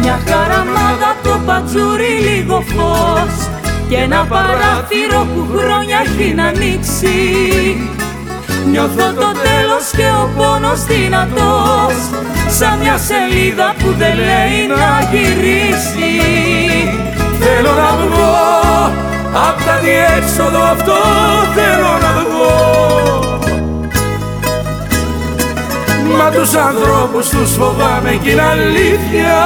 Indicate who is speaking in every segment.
Speaker 1: Μια χαραμάδα το πατζούρι λίγο φως Και ένα παράθυρο που χρόνια έχει να ανοίξει. Νιώθω το τέλος και ο πόνος δυνατός Σαν μια σελίδα που δεν λέει να γυρίσει.
Speaker 2: Θέλω να βγω απ' τα διέξοδο αυτό θέλω τους ανθρώπους τους φοβάμαι κι είναι αλήθεια.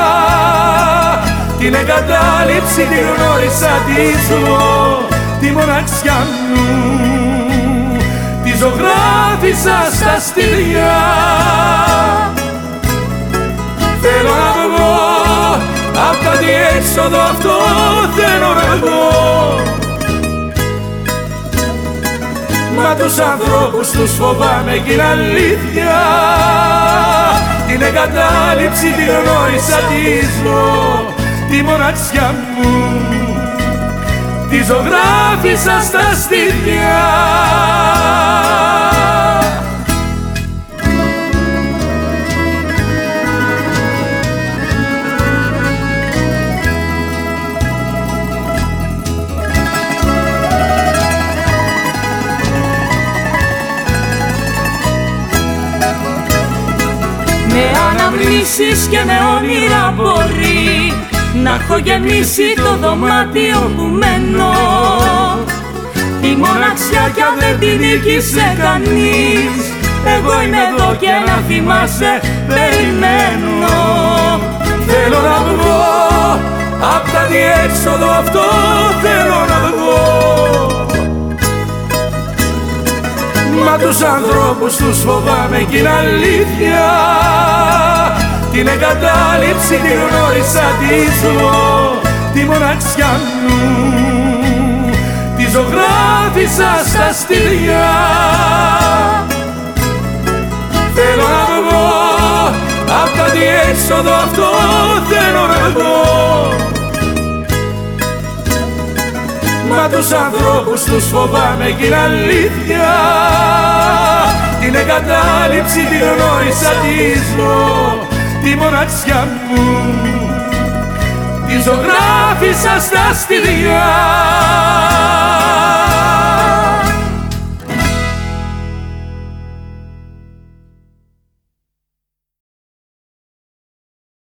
Speaker 2: Την εγκατάλειψη τη γνώρισα τη ζω Τη μοναξιά μου. Τη ζωγράφισα στα στυλιά Θέλω να βγω απ' τα διέξοδο αυτό θέλω να βγω Μα τους ανθρώπους τους φοβάμαι κι είναι αλήθεια. Την εγκατάλειψη τη γνώρισα τη ζω Τη μοναξιά μου. Τη ζωγράφισα στα στήθια
Speaker 1: Με αναμνήσεις και με όνειρα μπορεί Να έχω γεμίσει το δωμάτιο που μένω. Τη μοναξιά κι αν δεν την νίκησε κανείς Εγώ είμαι εδώ και να θυμάσαι περιμένω.
Speaker 2: Θέλω να βγω απ' τα διέξοδο αυτό τους ανθρώπους τους φοβάμαι κι είναι αλήθεια. Την εγκατάλειψη τη γνώρισα τη ζω Τη μοναξιά μου. Τη ζωγράφισα στα στυλιά Θέλω να βγω απ' τα διέξοδο αυτό θέλω να βγω. Μα τους ανθρώπους τους φοβάμαι κι είναι αλήθεια. Την εγκατάλειψη τη γνώρισα τη ζω. Τη μοναξιά μου. Τη ζωγράφισα στα στυλιά